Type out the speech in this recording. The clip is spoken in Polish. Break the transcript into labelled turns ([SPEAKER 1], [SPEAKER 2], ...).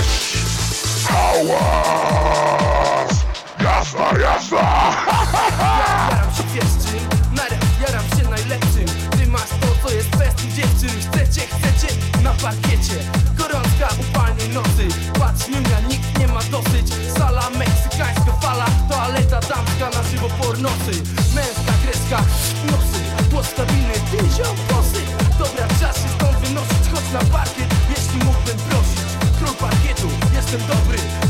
[SPEAKER 1] Jedziesz Hałas Jazda, jazda
[SPEAKER 2] Jaram się wiesz czym? Naraz jaram się najlepszym Ty masz to co jest kwestii dziewczyn Chcecie, chcecie na parkiecie Gorączka upalnej nocy Patrz niunia, nikt nie ma dosyć Sala meksykańska fala Toaleta damska na żywo pornosy Męska kreska nosy Głos stabilny, ty ziom posy Dobra, czas się stąd wynosić Chodź na parkiet, jestem dobry